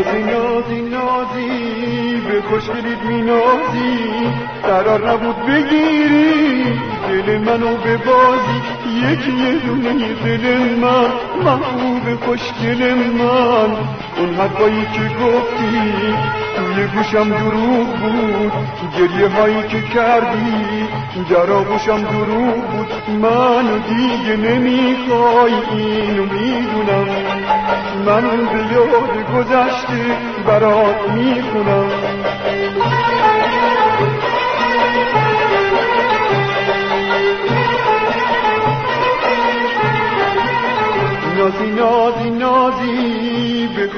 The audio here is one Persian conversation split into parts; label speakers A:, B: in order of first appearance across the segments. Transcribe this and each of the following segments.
A: نازی نازی نازی به خوشگلیت مینازی. قرار نبود بگیری دل منو به بازی. یکی یه دونه دل من محبوب خوشگل من. حرفایی که گفتی توی گوشم دروغ بود گریه هایی که کردی در آغوشم دروغ بود من دیگه نمی‌خوای اینو می‌دونم. من به یاد گذشته برات می‌خونم.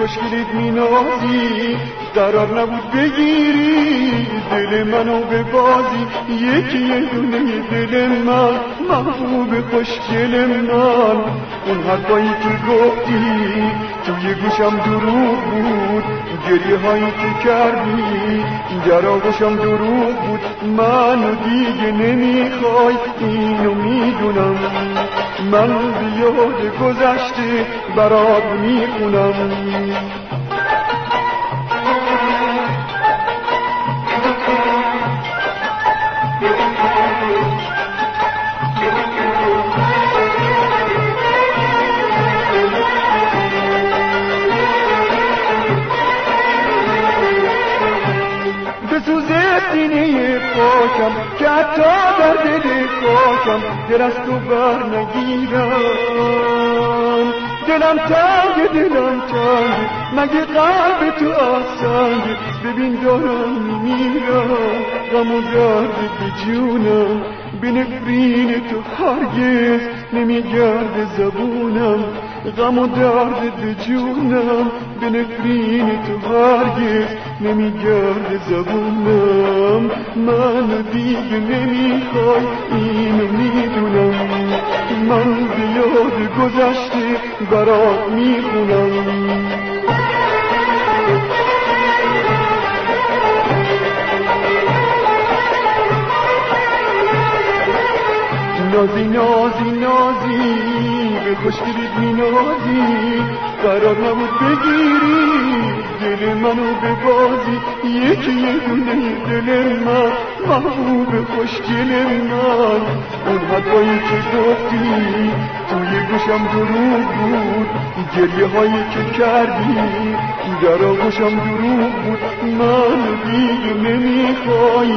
A: نازی به کشکیلیت می نازی قرار نبود بگیری. دل منو به بازی یکی یه دونه دل من محبوب خوشگل من. اون حرفایی که گفتی توی گوشم دروغ بود. گریه هایی که کردی در آغوشم دروغ بود. من دیگه نمی‌خوای. اینو می‌دونم. من بیاد گذشته برات می‌خونم. سینه پاکم که حتی در دل خاکم دل از تو بر نگیرم دلم تنگ دلم تنگ مگه قلب تو آسنگ ببین دارم میمیرم غم و درد جونم. به نفرین تو هرگز نمیگرد زبونم. غم و درد به جونم. به نفرین تو هرگز نمیگرد زبونم. من دیگه نمی‌خوای اینو می‌دونم من به یاد گذشته برات می‌خونم. نازی نازی نازی به خوشگلیت می نازی قرار نبود بگیری دل منو به بازی یکی یه دونه دل من محبوب خوشگل من. اون حرفایی که گفتی توی گوشم دروغ بود. گریه هایی که کردی در آغوشم دروغ بود. من دیگه نمی‌خوای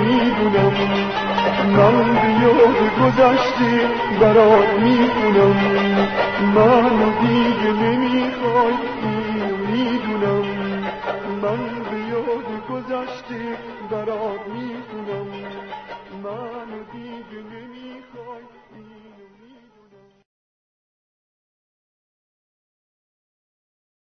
A: می‌دونم من بیاد گذشته برات می‌خونم من دیگه نمی‌خوای می‌دونم. من بیاد گذشته برات می‌خونم من دیگه نمی‌خوای